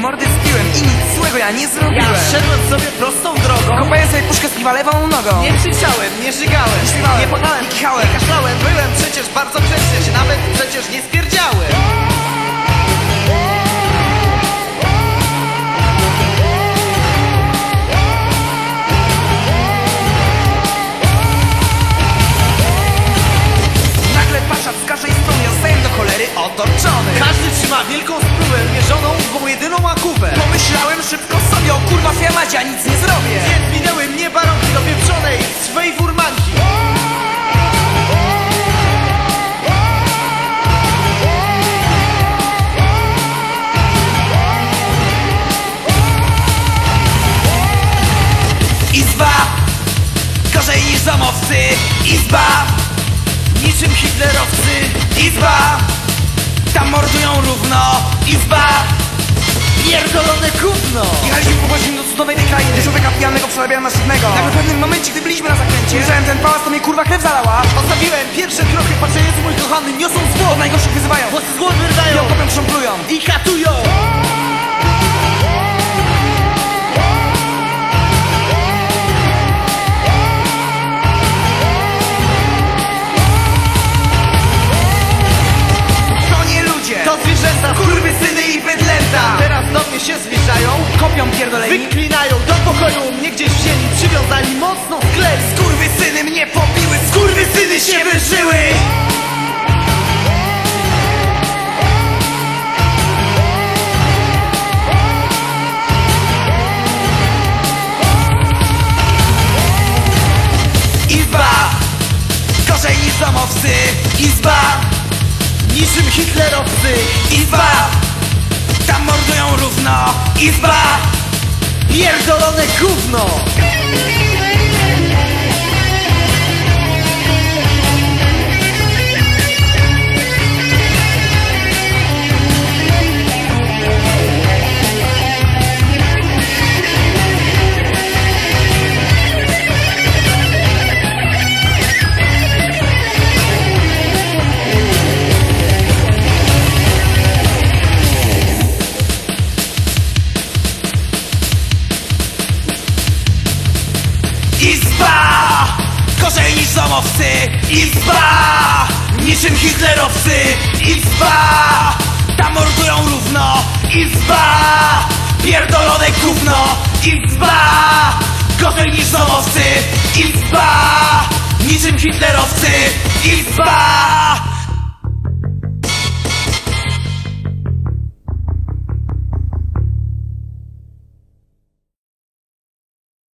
mordy spiłem i nic złego ja nie zrobiłem. Ja szedłem sobie prostą drogą Kopałem sobie puszkę z piwa lewą nogą. Nie krzyczałem, nie żygałem Nie śpiewałem, Nie płakałem, nie kichałem. nie kaszlałem Byłem przecież bardzo grzeczny się Nawet przecież nie spierdziałem Nagle ja nic nie zrobię. Więc minęły mnie baronki do pieprzonej swej furmanki Izba, gorzej niż domowcy. Izba, Niczym hitlerowcy izba, tam mordują równo. Izba, Pierdolone gówno Godzin do cudownej tej krainy Człowieka pijanego przerabiałem na szybnego Nagle w pewnym momencie, gdy byliśmy na zakręcie Ujrzałem ten pałac, to mnie kurwa krew zalała. Postawiłem pierwsze kroki Patrzenie mój kochany Niosą zło. Od najgorszych wyzywają. Włosy zło wyrdają I okopem krząplują I katują. To nie ludzie. To zwierzęta. Kurwy syny i bydlęta. Teraz do mnie się zbliżają Kopią pierdoleni. Wyklinają do pokoju Mnie gdzieś wzięli Przywiązali mocno w Skurwy syny mnie pobiły Skurwy syny się wyżyły. Izba Gorzej niż domowcy. Izba Niczym hitlerowcy. Izba Tam mordują równo. Izba Pierdolone gówno Izba! Gorzej niż domowcy! Izba! Niczym hitlerowcy! Izba! Tam mordują równo! Izba! Pierdolone gówno! Izba! Gorzej niż domowcy! Izba! Niczym hitlerowcy! Izba!